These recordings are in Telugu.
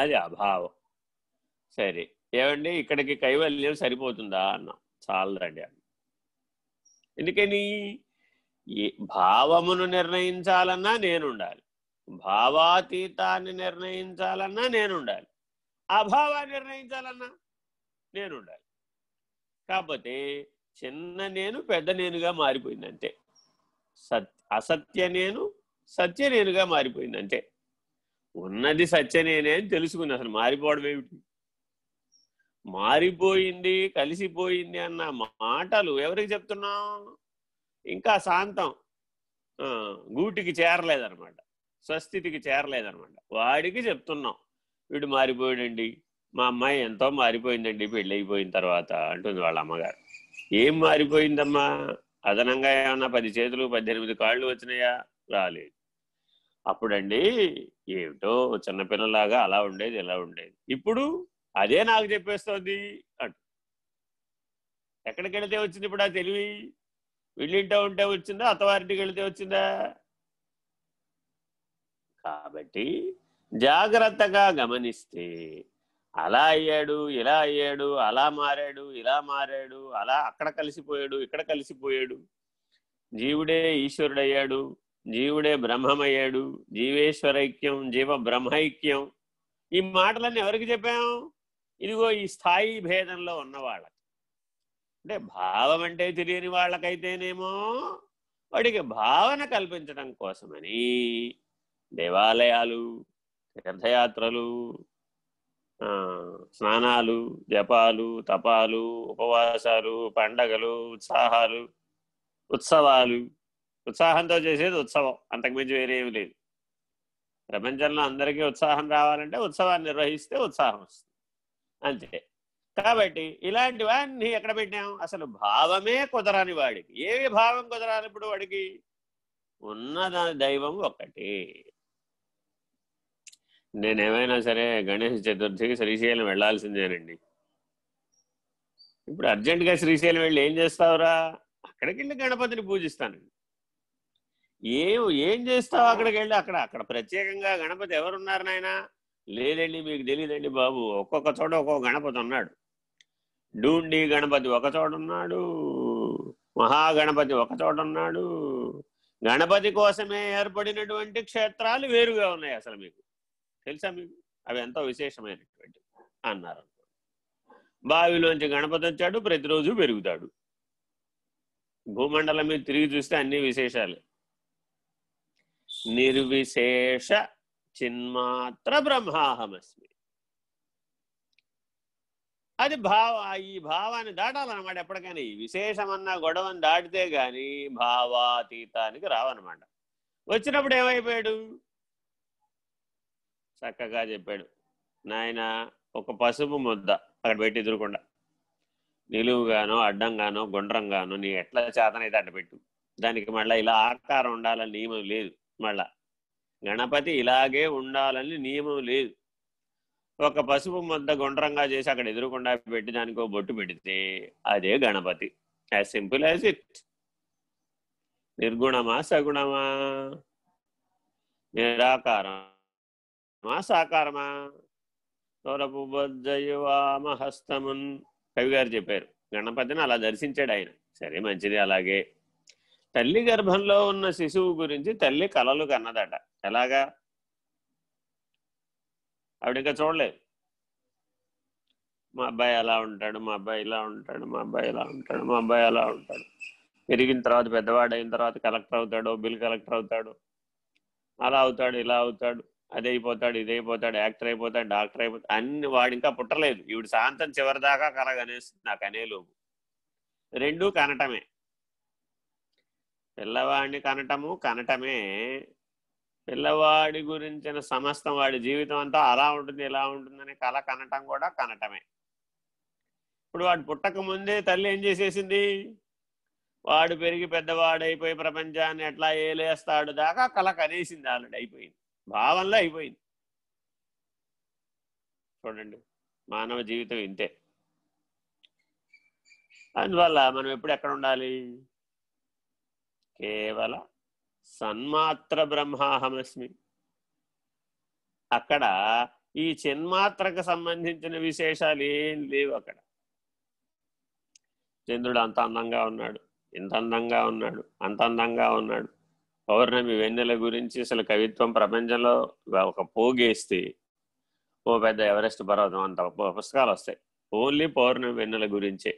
అది అభావం. సరే. ఏమండి? ఇక్కడికి కైవల్యం సరిపోతుందా? అన్నాం. చాలదండి అన్న. ఎందుకని? ఈ భావమును నిర్ణయించాలన్నా నేనుండాలి. భావాతీతాన్ని నిర్ణయించాలన్నా నేనుండాలి. అభావాన్ని నిర్ణయించాలన్నా నేనుండాలి. కాకపోతే చిన్న నేను పెద్ద నేనుగా మారిపోయింది అంతే సత్ అసత్య నేను సత్య నేనుగా మారిపోయింది అంతే ఉన్నది సత్యనేనే అని తెలుసుకుంది. అసలు మారిపోవడం ఏమిటి? మారిపోయింది కలిసిపోయింది అన్న మాటలు ఎవరికి చెప్తున్నాం? ఇంకా శాంతం గూటికి చేరలేదనమాట స్వస్థితికి చేరలేదనమాట వాడికి చెప్తున్నాం వీడు మారిపోయాడండి. మా అమ్మాయి ఎంతో మారిపోయిందండి పెళ్ళైపోయిన తర్వాత అంటుంది వాళ్ళ అమ్మగారు. ఏం మారిపోయిందమ్మా? అదనంగా ఏమన్నా పది చేతులు పద్దెనిమిది కాళ్ళు వచ్చినాయా? రాలేదు. అప్పుడండి ఏమిటో చిన్నపిల్లలాగా అలా ఉండేది ఇలా ఉండేది. ఇప్పుడు అదే నాకు చెప్పేస్తోంది అంటు. ఎక్కడికి వెళితే వచ్చింది ఇప్పుడు ఆ తెలివి? వీళ్ళింటో ఉంటే వచ్చిందా? అత్తవారింటికి వెళితే వచ్చిందా? కాబట్టి జాగ్రత్తగా గమనిస్తే అలా అయ్యాడు ఇలా అయ్యాడు అలా మారాడు ఇలా మారాడు అలా అక్కడ కలిసిపోయాడు ఇక్కడ కలిసిపోయాడు. జీవుడే ఈశ్వరుడయ్యాడు. జీవుడే బ్రహ్మమయ్యాడు జీవేశ్వరైక్యం జీవ బ్రహ్మైక్యం. ఈ మాటలన్నీ ఎవరికి చెప్పాం? ఇదిగో ఈ స్థాయి భేదంలో ఉన్న వాళ్ళకి. అంటే భావం అంటే తెలియని వాళ్ళకైతేనేమో వాడికి భావన కల్పించడం కోసమని దేవాలయాలు తీర్థయాత్రలు స్నానాలు జపాలు తపాలు ఉపవాసాలు పండగలు ఉత్సాహాలు ఉత్సవాలు ఉత్సాహంతో చేసేది ఉత్సవం. అంతకుమించి వేరేమి లేదు. ప్రపంచంలో అందరికీ ఉత్సాహం రావాలంటే ఉత్సవాన్ని నిర్వహిస్తే ఉత్సాహం వస్తుంది. అంతే. కాబట్టి ఇలాంటివన్నీ ఎక్కడ పెట్టాం అసలు భావమే కుదరని వాడికి. ఏవి భావం కుదరాలి ఇప్పుడు వాడికి? ఉన్నదాని దైవం ఒకటి నేనేమైనా సరే గణేష్ చతుర్థికి శ్రీశైలం వెళ్ళాల్సిందేనండి ఇప్పుడు అర్జెంటుగా శ్రీశైలం వెళ్ళి ఏం చేస్తావురా? అక్కడికి వెళ్ళి గణపతిని పూజిస్తానండి. ఏం ఏం చేస్తావు అక్కడికి వెళ్ళి అక్కడ అక్కడ ప్రత్యేకంగా గణపతి ఎవరున్నారు నాయన? లేదండి మీకు తెలియదండి బాబు. ఒక్కొక్క చోట ఒక్కొక్క గణపతి ఉన్నాడు. డూండి గణపతి ఒక చోట ఉన్నాడు. మహాగణపతి ఒక చోట ఉన్నాడు. గణపతి కోసమే ఏర్పడినటువంటి క్షేత్రాలు వేరుగా ఉన్నాయి అసలు మీకు. తెలుసా మీకు? అవి ఎంతో విశేషమైనటువంటి అన్నారు. బావిలోంచి గణపతి వచ్చాడు ప్రతిరోజు పెరుగుతాడు. భూమండలం మీద తిరిగి చూస్తే అన్ని విశేషాలు. నిర్విశేష చిన్మాత్ర బ్రహ్మాహమస్మి అది భావ ఈ భావాన్ని దాటాలన్నమాట ఎప్పటికైనా. ఈ విశేషమన్న గొడవని దాటితే గాని భావాతీతానికి రావన్నమాట. వచ్చినప్పుడు ఏమైపోయాడు? చక్కగా చెప్పాడు. నాయన ఒక పసుపు ముద్ద అక్కడ పెట్టి ఎదురుకుండా. నిలువుగానో అడ్డంగానో గుండ్రంగానో నీ ఎట్లా చేతనైతే అడ్డ పెట్టు. దానికి మళ్ళీ ఇలా ఆకారం ఉండాలని నియమం లేదు. మళ్ళా గణపతి ఇలాగే ఉండాలని నియమం లేదు. ఒక పసుపు ముద్ద గుండ్రంగా చేసి అక్కడ ఎదురుకుండా పెట్టి దానికి బొట్టు పెడితే అదే Ganapati. As simple as it నిర్గుణమా సగుణమా? నిరాకారమా సాకారమా? సౌరపు బొజ్జయువామహస్తమున్ కవి గారు చెప్పారు. గణపతిని అలా దర్శించాడు ఆయన. సరే మంచిది అలాగే. తల్లి గర్భంలో ఉన్న శిశువు గురించి తల్లి కలలు కన్నదట. ఎలాగా? ఆవిడ ఇంకా చూడలేదు. మా అబ్బాయి అలా ఉంటాడు మా అబ్బాయి ఇలా ఉంటాడు మా అబ్బాయి ఇలా ఉంటాడు మా అబ్బాయి అలా ఉంటాడు. పెరిగిన తర్వాత పెద్దవాడు అయిన తర్వాత కలెక్టర్ అవుతాడు బిల్ కలెక్టర్ అవుతాడు. అలా అవుతాడు ఇలా అవుతాడు అది అయిపోతాడు ఇది అయిపోతాడు యాక్టర్ అయిపోతాడు డాక్టర్ అయిపోతాడు. అన్ని వాడు ఇంకా పుట్టలేదు. ఈవిడ శాంతం చివరిదాకా కలగనేస్తుంది నాకు అనేలోపు రెండూ కనటమే. పిల్లవాడిని కనటము కనటమే. పిల్లవాడి గురించిన సమస్తం వాడి జీవితం అంతా అలా ఉంటుంది ఇలా ఉంటుందని కళ కనటం కూడా కనటమే. ఇప్పుడు వాడు పుట్టక ముందే తల్లి ఏం చేసేసింది? వాడు పెరిగి పెద్దవాడైపోయి ప్రపంచాన్ని ఎట్లా ఏలేస్తాడు దాకా కళ కనేసింది ఆల్రెడీ అయిపోయింది. భావంలో అయిపోయింది. చూడండి మానవ జీవితం ఇంతే. అందువల్ల మనం ఎప్పుడు ఎక్కడ ఉండాలి? కేవల సన్మాత్ర బ్రహ్మాహమస్మి. అక్కడ ఈ చిన్మాత్రకు సంబంధించిన విశేషాలు ఏం లేవు అక్కడ. చంద్రుడు అంత అందంగా ఉన్నాడు ఇంత అందంగా ఉన్నాడు అంత అందంగా ఉన్నాడు. పౌర్ణమి వెన్నెల గురించి అసలు కవిత్వం ప్రపంచంలో ఒక పోగేస్తే ఓ పెద్ద ఎవరెస్ట్ పర్వతం అంత పుస్తకాలు వస్తాయి. ఓన్లీ పౌర్ణమి వెన్నెల గురించే.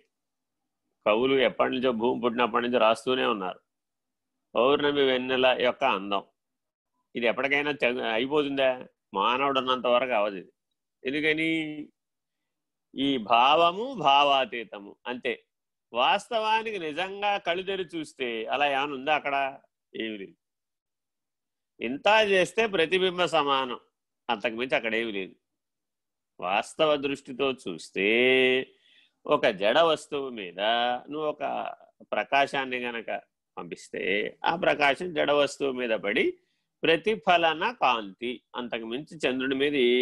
కవులు ఎప్పటి నుంచో భూమి పుట్టినప్పటి నుంచి రాస్తూనే ఉన్నారు. పౌర్ణమి వెన్నెల యొక్క అందం. ఇది ఎప్పటికైనా అయిపోతుందా? మానవుడు ఉన్నంతవరకు అవదు ఇది. ఎందుకని? ఈ భావము భావాతీతము అంతే. వాస్తవానికి నిజంగా కళ్ళు తెరి చూస్తే అలా ఏమైనా ఉందా అక్కడ? ఏమి లేదు. ఇంత చేస్తే ప్రతిబింబ సమానం. అంతకుమించి అక్కడ ఏమి లేదు. వాస్తవ దృష్టితో చూస్తే ఒక జడ వస్తువు మీద నువ్వు ఒక ప్రకాశాన్ని గనక పంపిస్తే ఆ ప్రకాశం జడ వస్తువు మీద పడి ప్రతిఫలన కాంతి. అంతకు మించి చంద్రుడి మీద